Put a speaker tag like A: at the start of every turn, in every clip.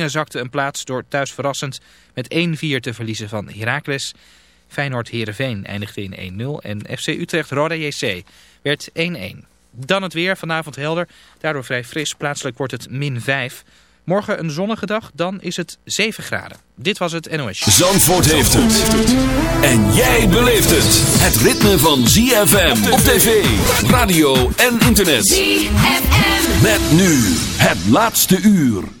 A: zakte een plaats door thuis verrassend met 1-4 te verliezen van Heracles. Feyenoord Heerenveen eindigde in 1-0 en FC Utrecht Roda JC werd 1-1. Dan het weer, vanavond helder, daardoor vrij fris. Plaatselijk wordt het min 5. Morgen een zonnige dag, dan is het 7 graden. Dit was het NOS.
B: Zandvoort heeft het. En jij beleeft het. Het ritme van ZFM op tv, radio en internet.
C: ZFM.
B: Met nu het laatste uur.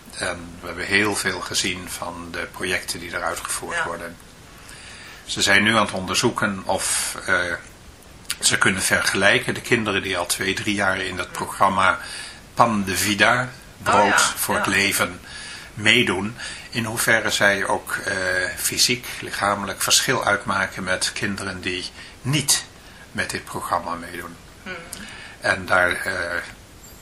D: En we hebben heel veel gezien van de projecten die eruit gevoerd worden. Ze zijn nu aan het onderzoeken of uh, ze kunnen vergelijken. De kinderen die al twee, drie jaar in het programma Pan de Vida, brood oh voor het leven, meedoen. In hoeverre zij ook uh, fysiek, lichamelijk verschil uitmaken met kinderen die niet met dit programma meedoen. Hmm. En daar uh,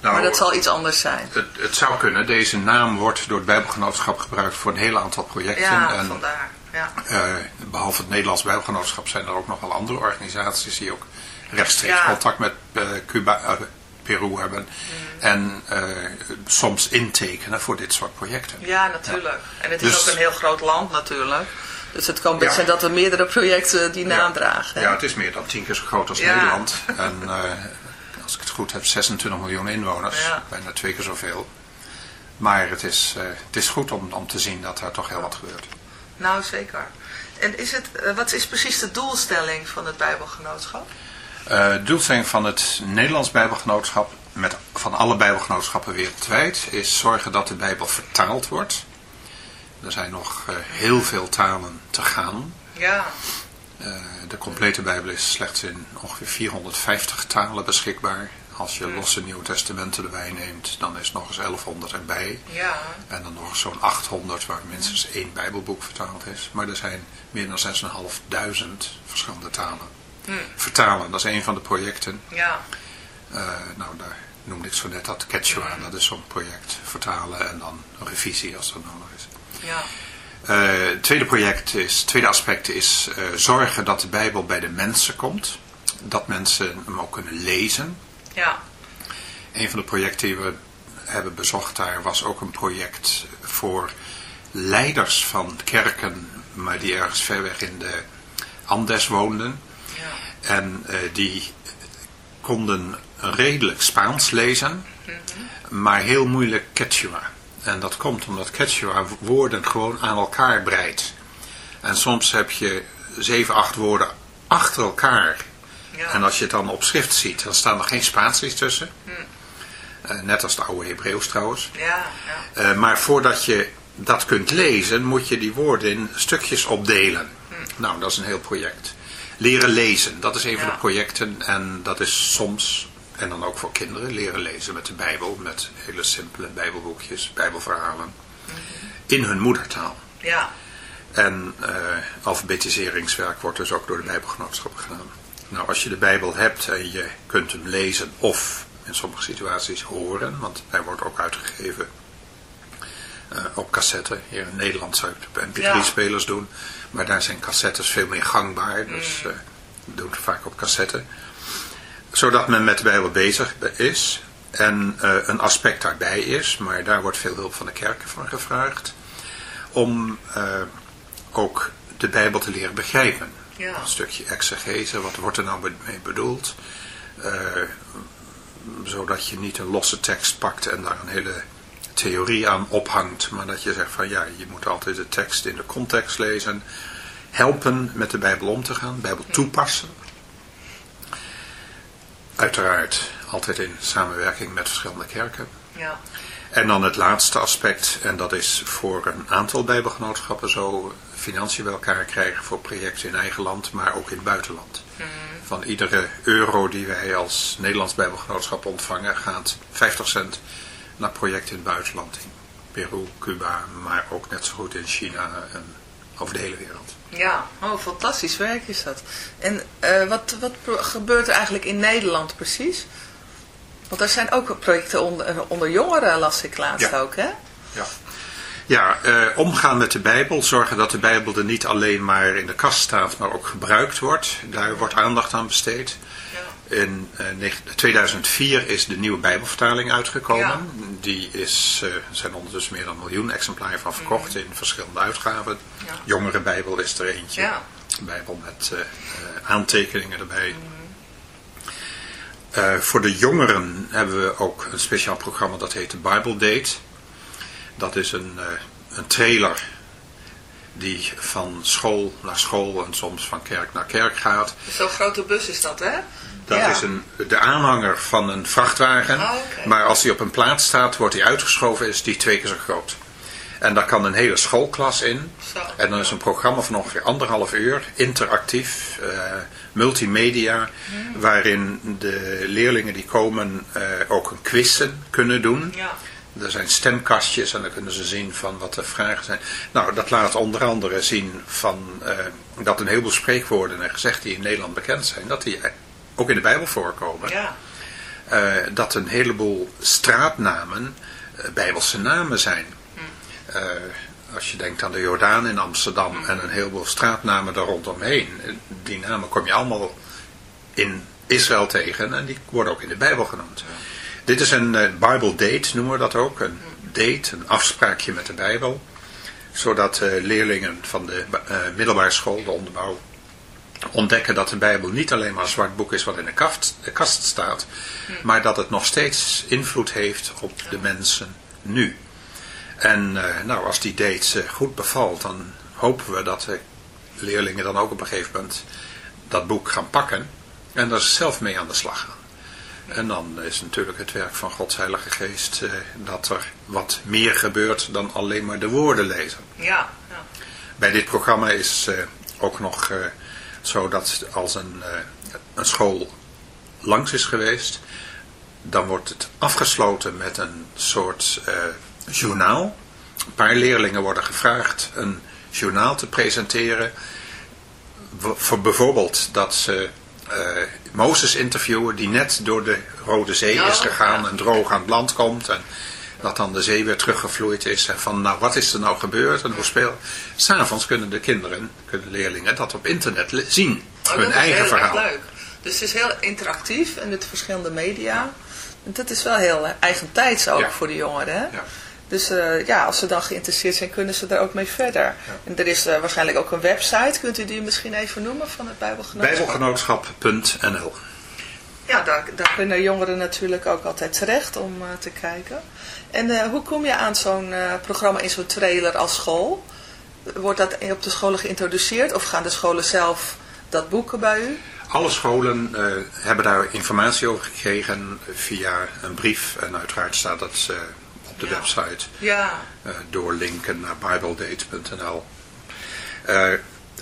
E: Nou, maar dat zal iets anders zijn.
D: Het, het, zou kunnen. Deze naam wordt door het Bijbelgenootschap gebruikt voor een heel aantal projecten.
E: Ja, en, vandaar. Ja. Uh,
D: behalve het Nederlands Bijbelgenootschap zijn er ook nog wel andere organisaties die ook rechtstreeks contact met uh, Cuba, uh, Peru hebben. Mm. En soms intekenen voor dit soort projecten.
E: Ja, natuurlijk. En het is dus- ook een heel groot land natuurlijk. Dus het kan best zijn dat er meerdere projecten die naam dragen.
D: Ja, het is meer dan tien keer zo groot als Nederland. En als ik het goed heb, 26 miljoen inwoners. Bijna twee keer zoveel. Maar het is, uh, het is goed om, om te zien dat er toch heel wat gebeurt.
E: Nou, zeker. En is het, uh, wat is precies de doelstelling van het Bijbelgenootschap?
D: Uh, de doelstelling van het Nederlands Bijbelgenootschap, met, van alle Bijbelgenootschappen wereldwijd, is zorgen dat de Bijbel vertaald wordt. Er zijn nog heel veel talen te gaan.
E: Ja.
D: Uh, de complete Bijbel is slechts in ongeveer 450 talen beschikbaar. Als je losse Nieuwe Testamenten erbij neemt, dan is nog eens 1100 erbij.
E: Ja.
D: En dan nog zo'n 800 waar minstens één Bijbelboek vertaald is. Maar er zijn meer dan 6.500 verschillende talen. Hm. Vertalen, dat is een van de projecten.
E: Ja.
D: Uh, nou, daar noemde ik zo net dat Quechua, dat is zo'n project, vertalen en dan revisie als dat nodig is.
E: Ja.
D: Het tweede project is, tweede aspect is uh, zorgen dat de Bijbel bij de mensen komt. Dat mensen hem ook kunnen lezen.
E: Ja.
D: Een van de projecten die we hebben bezocht daar was ook een project voor leiders van kerken, maar die ergens ver weg in de Andes woonden.
E: Ja.
D: En uh, die konden redelijk Spaans lezen,
E: Mhm.
D: maar heel moeilijk Quechua. En dat komt omdat Quechua woorden gewoon aan elkaar breidt. En soms heb je zeven, acht woorden achter elkaar.
E: Ja.
D: En als je het dan op schrift ziet, dan staan er geen spaties tussen.
E: Hm.
D: Eh, net als de oude Hebreeuws trouwens.
E: Ja, ja.
D: Eh, maar voordat je dat kunt lezen, moet je die woorden in stukjes opdelen. Nou, dat is een heel project. Leren lezen, dat is een van de projecten. En dat is soms, en dan ook voor kinderen, leren lezen met de Bijbel. Met hele simpele Bijbelboekjes, Bijbelverhalen. In hun moedertaal.
E: Ja.
D: En eh, alfabetiseringswerk wordt dus ook door de Bijbelgenootschappen gedaan. Nou, als je de Bijbel hebt en je kunt hem lezen of in sommige situaties horen, want hij wordt ook uitgegeven eh, op cassette. Hier in Nederland zou het op mp3-spelers doen, maar daar zijn cassettes veel meer gangbaar, dus eh doen het vaak op cassette. Zodat men met de Bijbel bezig is en eh, een aspect daarbij is, maar daar wordt veel hulp van de kerken van gevraagd, om eh, ook de Bijbel te leren begrijpen.
E: Ja.
D: Een stukje exegese, wat wordt er nou mee bedoeld? Eh, zodat je niet een losse tekst pakt en daar een hele theorie aan ophangt, maar dat je zegt van ja, je moet altijd de tekst in de context lezen, helpen met de Bijbel om te gaan, Bijbel toepassen. Uiteraard altijd in samenwerking met verschillende kerken.
E: Ja.
D: En dan het laatste aspect, en dat is voor een aantal bijbelgenootschappen zo financiën bij elkaar krijgen voor projecten in eigen land, maar ook in het buitenland. Van iedere euro die wij als Nederlands bijbelgenootschap ontvangen, gaat 50 cent naar projecten in het buitenland. In Peru, Cuba, maar ook net zo goed in China en over de hele wereld.
E: Ja, oh, fantastisch werk is dat. En eh, wat, wat gebeurt er eigenlijk in Nederland precies? Want er zijn ook projecten onder, eh, onder jongeren, las ik laatst
D: Ja.
E: ook, hè?
D: Ja, ja eh, omgaan met de Bijbel, zorgen dat de Bijbel er niet alleen maar in de kast staat, maar ook gebruikt wordt. Daar wordt aandacht aan besteed. In eh, negen- 2004 is de nieuwe Bijbelvertaling uitgekomen.
E: Ja.
D: Die is, eh, er zijn ondertussen meer dan een miljoen exemplaren van verkocht in verschillende uitgaven.
E: Ja.
D: Jongere Bijbel is er eentje.
E: Ja.
D: Bijbel met eh, eh, aantekeningen erbij. Eh, voor de jongeren hebben we ook een speciaal programma dat heet de Bible Date. Dat is een, eh, een trailer die van school naar school en soms van kerk naar kerk gaat.
E: Zo'n grote bus is dat, hè?
D: Dat
E: Ja.
D: is een, de aanhanger van een vrachtwagen.
E: Ah, oké.
D: Maar als die op een plaats staat, wordt die uitgeschoven, is die twee keer zo groot. En daar kan een hele schoolklas in.
E: Zo.
D: En dan is een programma van ongeveer anderhalf uur, interactief, eh, multimedia,
E: Hmm.
D: waarin de leerlingen die komen eh, ook een quizzen kunnen doen.
E: Ja.
D: Er zijn stemkastjes en dan kunnen ze zien van wat de vragen zijn. Nou, dat laat onder andere zien van eh, dat een heleboel spreekwoorden en gezegden die in Nederland bekend zijn, dat die ook in de Bijbel voorkomen.
E: Ja.
D: Eh, dat een heleboel straatnamen eh, Bijbelse namen zijn. Eh, als je denkt aan de Jordaan in Amsterdam en een heleboel straatnamen daar rondomheen. Die namen kom je allemaal in Israël tegen en die worden ook in de Bijbel genoemd. Dit is een Bible date, noemen we dat ook. Een date, een afspraakje met de Bijbel. Zodat leerlingen van de middelbare school, de onderbouw, ontdekken dat de Bijbel niet alleen maar een zwart boek is wat in de kast, de kast staat, maar dat het nog steeds invloed heeft op de mensen nu. En eh, nou, als die date eh, goed bevalt, dan hopen we dat de leerlingen dan ook op een gegeven moment dat boek gaan pakken en daar zelf mee aan de slag gaan. En dan is natuurlijk het werk van Gods Heilige Geest eh, dat er wat meer gebeurt dan alleen maar de woorden lezen.
E: Ja. ja.
D: Bij dit programma is eh, ook nog eh, zo dat als een, eh, een school langs is geweest, dan wordt het afgesloten met een soort eh, journaal. Een paar leerlingen worden gevraagd een journaal te presenteren. Voor bijvoorbeeld dat ze eh, Mozes interviewen die net door de Rode Zee is gegaan en droog aan het land komt. En dat dan de zee weer teruggevloeid is. En van nou wat is er nou gebeurd en hoe speel. S'avonds kunnen de kinderen, kunnen leerlingen dat op internet zien.
E: Oh,
D: hun
E: dat
D: eigen
E: is heel
D: verhaal.
E: Leuk. Dus het is heel interactief en met verschillende media. En dat is wel heel eh, eigentijds ook
D: Ja.
E: voor de jongeren. Hè?
D: Ja.
E: Dus eh, ja, als ze dan geïnteresseerd zijn, kunnen ze daar ook mee verder. En er is eh, waarschijnlijk ook een website. Kunt u die misschien even noemen van het Bijbelgenootschap?
D: Bijbelgenootschap.nl
E: Ja, daar, daar kunnen jongeren natuurlijk ook altijd terecht om te kijken. En eh, hoe kom je aan zo'n eh, programma in zo'n trailer als school? Wordt dat op de scholen geïntroduceerd of gaan de scholen zelf dat boeken bij u?
D: Alle scholen eh, hebben daar informatie over gekregen via een brief. En uiteraard staat dat op de
E: Ja.
D: website.
E: Ja,
D: eh, doorlinken naar bibledate.nl.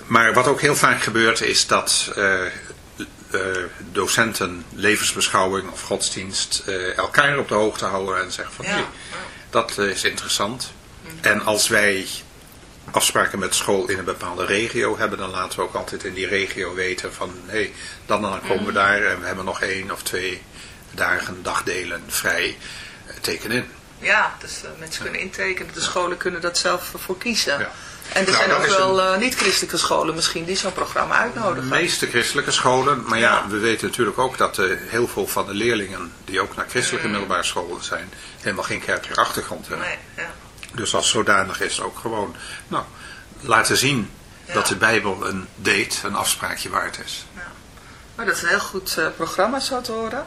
D: Maar wat ook heel vaak gebeurt is dat eh, docenten levensbeschouwing of godsdienst eh, elkaar op de hoogte houden en zeggen van
E: Ja.
D: hé, dat is interessant. En als wij afspraken met school in een bepaalde regio hebben, dan laten we ook altijd in die regio weten van hé, dan en dan komen we daar en we hebben nog één of twee dagen, dagdelen vrij. Eh, Teken in.
E: ja dus mensen kunnen intekenen. De scholen kunnen dat zelf voor kiezen.
D: Ja.
E: En er
D: Nou,
E: zijn ook wel eh, niet-christelijke scholen misschien die zo'n programma
D: De
E: uitnodigen.
D: meeste christelijke scholen, maar ja,
E: Ja.
D: we weten natuurlijk ook dat eh, heel veel van de leerlingen die ook naar christelijke middelbare scholen zijn, helemaal geen kerkelijke achtergrond hebben.
E: Nee, ja.
D: Dus als zodanig is ook gewoon, nou, laten zien
E: Ja.
D: dat de Bijbel een date, een afspraakje waard is.
E: Maar dat is een heel goed eh, programma zo te horen.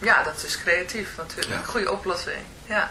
F: Ja, dat is creatief natuurlijk. Goede oplossing. Ja.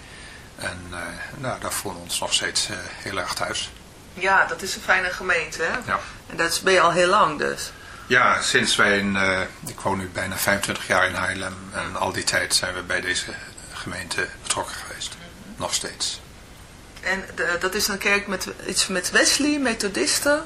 D: En uh, nou, daar voelen we ons nog steeds uh, heel erg thuis.
E: Ja, dat is een fijne gemeente, hè?
D: Ja.
E: En dat ben je al heel lang dus.
D: Ja, sinds wij, in, uh, ik woon nu bijna 25 jaar in Haarlem. En al die tijd zijn we bij deze gemeente betrokken geweest. Nog steeds.
E: En de, dat is een kerk met iets met Wesley, methodisten?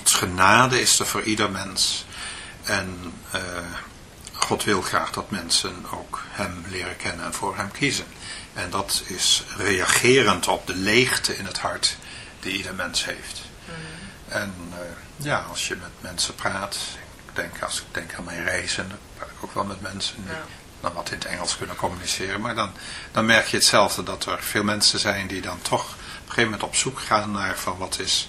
D: Gods genade is er voor ieder mens. En God wil graag dat mensen ook hem leren kennen en voor hem kiezen. En dat is reagerend op de leegte in het hart die ieder mens heeft.
E: Mm.
D: En uh, ja, als je met mensen praat, ik denk, als ik denk aan mijn reizen, dan praat ik ook wel met mensen die
E: Ja.
D: dan wat in het Engels kunnen communiceren. Maar dan, dan merk je hetzelfde, dat er veel mensen zijn die dan toch op een gegeven moment op zoek gaan naar van wat is,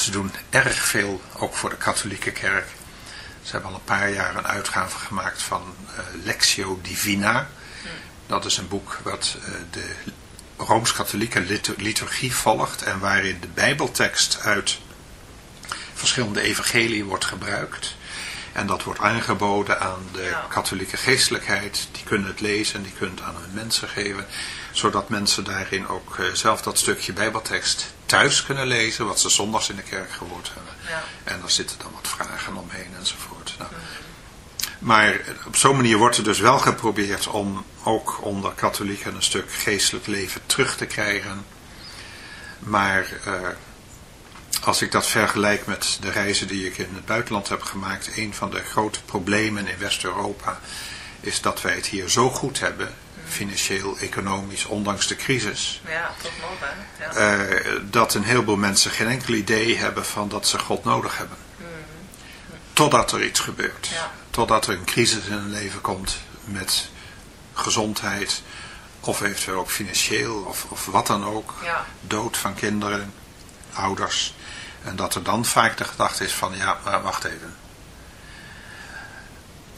D: Ze doen erg veel, ook voor de katholieke kerk. Ze hebben al een paar jaar een uitgave gemaakt van eh, Lectio Divina. Dat is een boek wat eh, de Rooms-Katholieke litu- liturgie volgt en waarin de bijbeltekst uit verschillende evangelieën wordt gebruikt. En dat wordt aangeboden aan de katholieke geestelijkheid. Die kunnen het lezen en die kunnen het aan hun mensen geven. Zodat mensen daarin ook eh, zelf dat stukje bijbeltekst thuis kunnen lezen. Wat ze zondags in de kerk gehoord hebben.
E: Ja.
D: En daar zitten dan wat vragen omheen enzovoort. Nou, maar op zo'n manier wordt er dus wel geprobeerd om ook onder katholieken een stuk geestelijk leven terug te krijgen. Maar eh, als ik dat vergelijk met de reizen die ik in het buitenland heb gemaakt, een van de grote problemen in West-Europa is dat wij het hier zo goed hebben, financieel, economisch, ondanks de crisis.
E: Ja, toch nog hè? Ja.
D: eh, dat een heleboel mensen geen enkel idee hebben van dat ze God nodig hebben. Totdat er iets gebeurt.
E: Ja.
D: Totdat er een crisis in hun leven komt met gezondheid of eventueel ook financieel of, of wat dan ook.
E: Ja.
D: Dood van kinderen, ouders. En dat er dan vaak de gedachte is van ja, maar wacht even.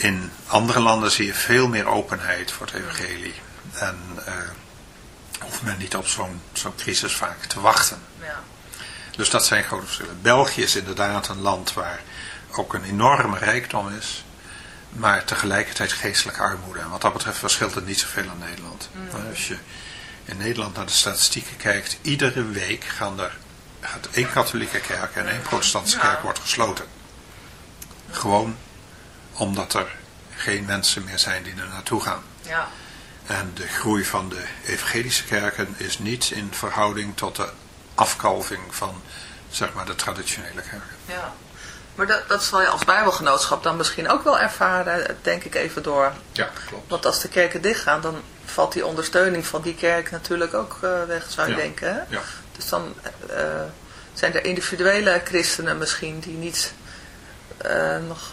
D: In andere landen zie je veel meer openheid voor het evangelie. En eh, hoeft men niet op zo'n zo'n crisis vaak te wachten.
E: ja.
D: Dus dat zijn grote verschillen. België is inderdaad een land waar ook een enorme rijkdom is, maar tegelijkertijd geestelijke armoede. En wat dat betreft verschilt het niet zoveel aan Nederland. Maar Als je in Nederland naar de statistieken kijkt, iedere week gaan er gaat één katholieke kerk en één protestantse kerk wordt gesloten. Gewoon omdat er geen mensen meer zijn die er naartoe gaan.
E: ja.
D: En de groei van de evangelische kerken is niet in verhouding tot de afkalving van zeg maar, de traditionele kerken.
E: ja. Maar dat, dat zal je als bijbelgenootschap dan misschien ook wel ervaren, denk ik even door.
D: Ja, klopt.
E: Want als de kerken dichtgaan, dan valt die ondersteuning van die kerk natuurlijk ook eh, weg, zou je
D: Ja.
E: denken. Hè?
D: Ja.
E: Dus dan eh, zijn er individuele christenen misschien die niet eh, nog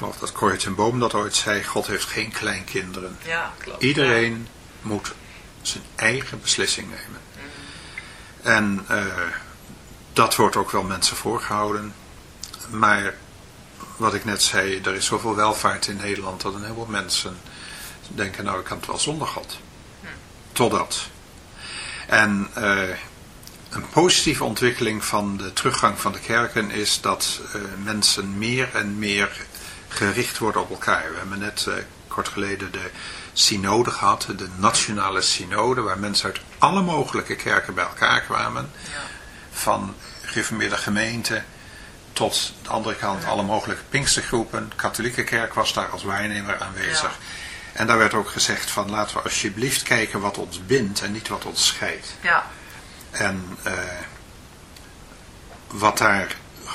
D: Ik geloof dat Corrie ten Boom dat ooit zei, God heeft geen kleinkinderen.
E: Ja, klopt.
D: Iedereen moet zijn eigen beslissing nemen. En dat wordt ook wel mensen voorgehouden. Maar wat ik net zei, er is zoveel welvaart in Nederland dat een heleboel mensen denken, nou ik kan het wel zonder God. Hm. Totdat. En uh, een positieve ontwikkeling van de teruggang van de kerken is dat uh, mensen meer en meer gericht worden op elkaar. We hebben net uh, kort geleden de synode gehad, de nationale synode, waar mensen uit alle mogelijke kerken bij elkaar kwamen. Ja. Van gereformeerde gemeenten tot de andere kant alle mogelijke pinkstergroepen. De katholieke kerk was daar als waarnemer aanwezig. En daar werd ook gezegd van laten we alsjeblieft kijken wat ons bindt en niet wat ons scheidt.
E: Ja.
D: En uh, wat daar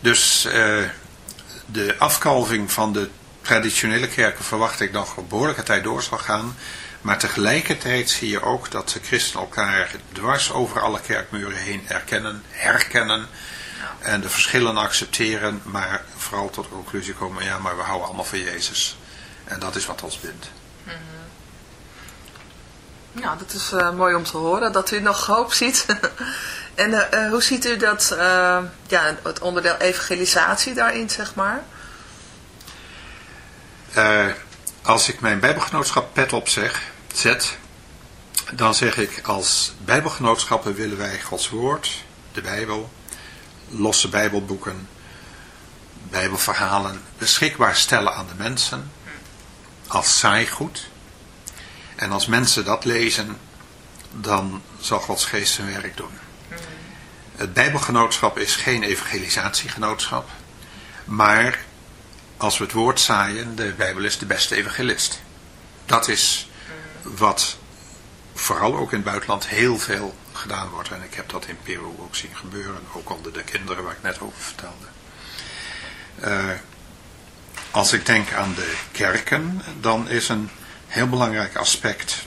D: Dus uh, de afkalving van de traditionele kerken verwacht ik nog een behoorlijke tijd door zal gaan. Maar tegelijkertijd zie je ook dat de christenen elkaar dwars over alle kerkmuren heen erkennen, herkennen en de verschillen accepteren, maar vooral tot de conclusie komen, ja, maar we houden allemaal van Jezus. En dat is wat ons bindt. Mm
E: Ja, dat is uh, mooi om te horen, dat u nog hoop ziet. en uh, hoe ziet u dat, uh, ja, het onderdeel evangelisatie daarin, zeg maar?
D: als ik mijn bijbelgenootschap pet op zeg, zet, dan zeg ik als bijbelgenootschappen willen wij Gods woord, de Bijbel, losse bijbelboeken, bijbelverhalen beschikbaar stellen aan de mensen als saaigoed. En als mensen dat lezen, dan zal Gods geest zijn werk doen. Het bijbelgenootschap is geen evangelisatiegenootschap, maar als we het woord zaaien, de Bijbel is de beste evangelist. Dat is wat vooral ook in het buitenland heel veel gedaan wordt. En ik heb dat in Peru ook zien gebeuren, ook onder de kinderen waar ik net over vertelde. Uh, als ik denk aan de kerken, dan is een heel belangrijk aspect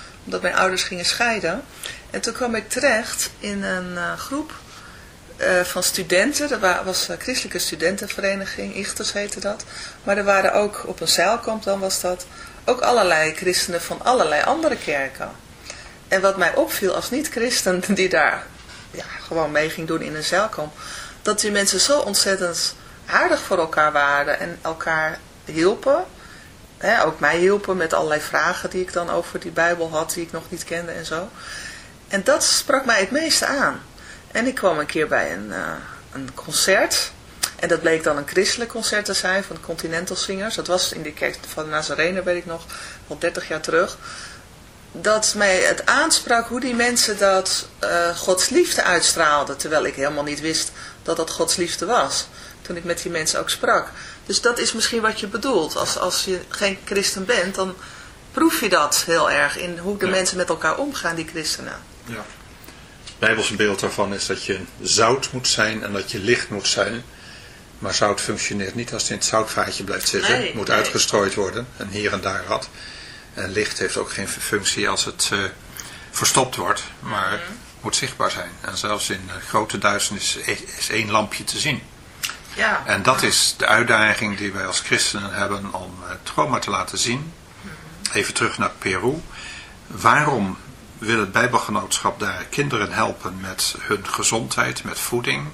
E: Omdat mijn ouders gingen scheiden. En toen kwam ik terecht in een uh, groep uh, van studenten. Er was een christelijke studentenvereniging, Ichters heette dat. Maar er waren ook, op een zeilkamp dan was dat, ook allerlei christenen van allerlei andere kerken. En wat mij opviel als niet-christen die daar ja, gewoon mee ging doen in een zeilkamp, dat die mensen zo ontzettend aardig voor elkaar waren en elkaar hielpen. Ook mij hielpen met allerlei vragen die ik dan over die Bijbel had, die ik nog niet kende en zo. En dat sprak mij het meeste aan. En ik kwam een keer bij een, uh, een concert. En dat bleek dan een christelijk concert te zijn van Continental Singers. Dat was in de kerk van Nazarene, weet ik nog, al 30 jaar terug dat mij het aansprak hoe die mensen dat uh, Gods liefde uitstraalden. Terwijl ik helemaal niet wist dat dat Gods liefde was. Toen ik met die mensen ook sprak. Dus dat is misschien wat je bedoelt. Als, als je geen christen bent, dan proef je dat heel erg in hoe de mensen met elkaar omgaan, die christenen.
D: Ja. Het Bijbelse beeld daarvan is dat je zout moet zijn en dat je licht moet zijn. Maar zout functioneert niet als het in het zoutvaatje blijft zitten. het moet uitgestrooid worden en hier en daar wat. En licht heeft ook geen functie als het uh, verstopt wordt, maar mm moet zichtbaar zijn. En zelfs in uh, grote duisternis is, is één lampje te zien.
E: Ja.
D: En dat is de uitdaging die wij als christenen hebben om het trauma te laten zien. Even terug naar Peru. Waarom wil het Bijbelgenootschap daar kinderen helpen met hun gezondheid, met voeding,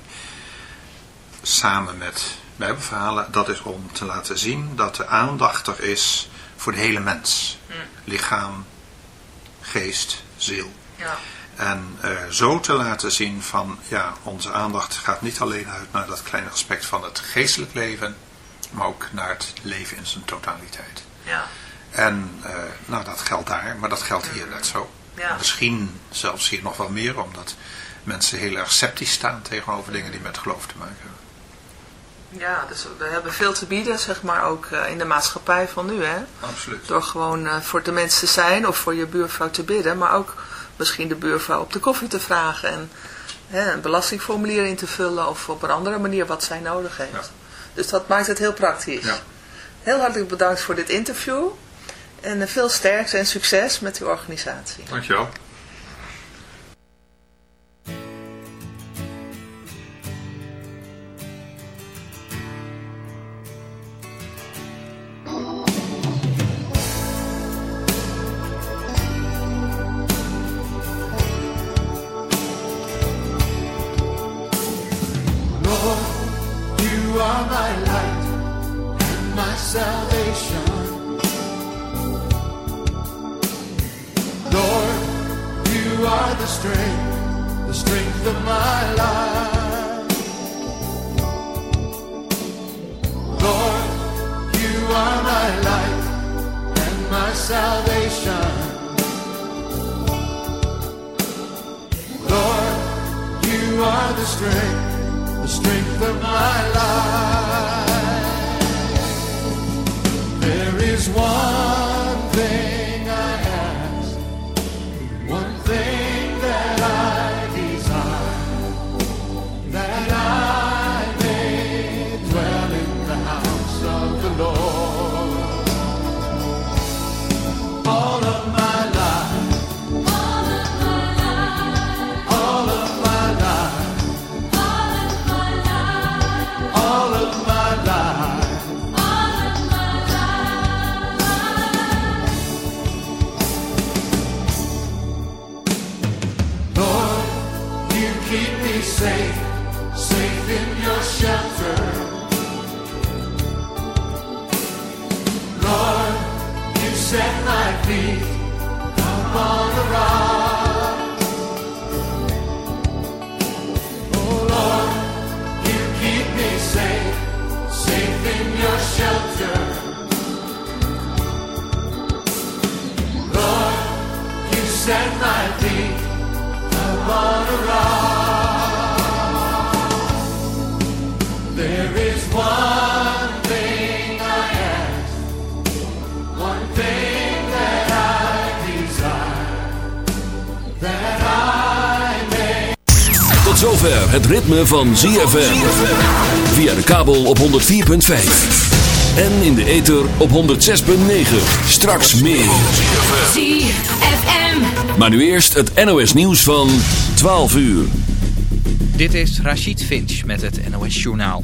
D: samen met Bijbelverhalen? Dat is om te laten zien dat de aandacht er is voor de hele mens. Lichaam, geest, ziel.
E: Ja.
D: En uh, zo te laten zien van, ja, onze aandacht gaat niet alleen uit naar dat kleine aspect van het geestelijk leven, maar ook naar het leven in zijn totaliteit.
E: Ja.
D: En uh, nou, dat geldt daar, maar dat geldt hier net zo.
E: Ja.
D: Misschien zelfs hier nog wel meer, omdat mensen heel erg sceptisch staan tegenover dingen die met geloof te maken hebben.
E: Ja, dus we hebben veel te bieden, zeg maar, ook uh, in de maatschappij van nu, hè.
D: Absoluut.
E: Door gewoon voor de mensen te zijn of voor je buurvrouw te bidden, maar ook misschien de buurvrouw op de koffie te vragen en hè, een belastingformulier in te vullen of op een andere manier wat zij nodig heeft.
D: Ja.
E: Dus dat maakt het heel praktisch.
D: Ja.
E: Heel hartelijk bedankt voor dit interview en uh, veel sterkte en succes met uw organisatie.
D: Dankjewel.
C: You are my light and my salvation. Lord, you are the strength, the strength of my life. Lord, you are my
B: light and my salvation. Lord, you are the strength the strength of my life. There is one thing. Zover het ritme van ZFM. Via de kabel op 104.5. En in de ether op 106.9. Straks meer.
F: ZFM.
B: Maar nu eerst het NOS nieuws van 12 uur.
A: Dit is Rachid Finch met het NOS Journaal.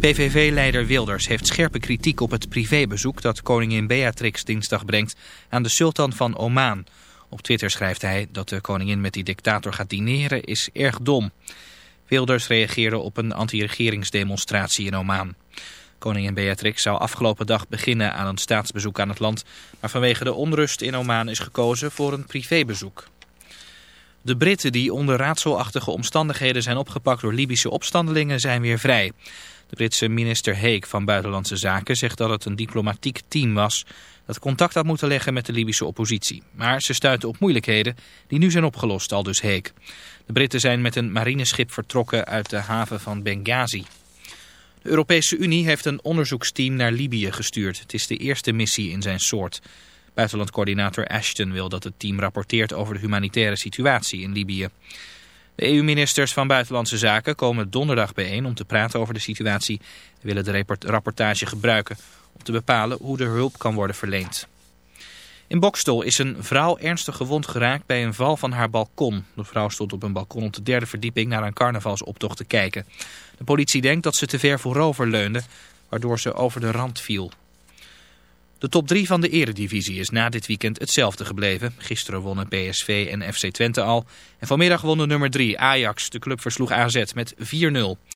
A: PVV-leider Wilders heeft scherpe kritiek op het privébezoek dat koningin Beatrix dinsdag brengt aan de sultan van Oman. Op Twitter schrijft hij dat de koningin met die dictator gaat dineren is erg dom. Wilders reageerde op een anti-regeringsdemonstratie in Oman. Koningin Beatrix zou afgelopen dag beginnen aan een staatsbezoek aan het land, maar vanwege de onrust in Oman is gekozen voor een privébezoek. De Britten die onder raadselachtige omstandigheden zijn opgepakt door Libische opstandelingen zijn weer vrij. De Britse minister Heek van Buitenlandse Zaken zegt dat het een diplomatiek team was dat contact had moeten leggen met de Libische oppositie. Maar ze stuiten op moeilijkheden die nu zijn opgelost, al dus Heek. De Britten zijn met een marineschip vertrokken uit de haven van Benghazi. De Europese Unie heeft een onderzoeksteam naar Libië gestuurd. Het is de eerste missie in zijn soort. Buitenlandcoördinator Ashton wil dat het team rapporteert over de humanitaire situatie in Libië. De EU-ministers van Buitenlandse Zaken komen donderdag bijeen om te praten over de situatie en willen de rapportage gebruiken om te bepalen hoe de hulp kan worden verleend. In Bokstol is een vrouw ernstig gewond geraakt bij een val van haar balkon. De vrouw stond op een balkon op de derde verdieping naar een carnavalsoptocht te kijken. De politie denkt dat ze te ver voorover leunde, waardoor ze over de rand viel. De top 3 van de eredivisie is na dit weekend hetzelfde gebleven. Gisteren wonnen PSV en FC Twente al. En vanmiddag wonnen nummer 3 Ajax. De club versloeg AZ met 4-0.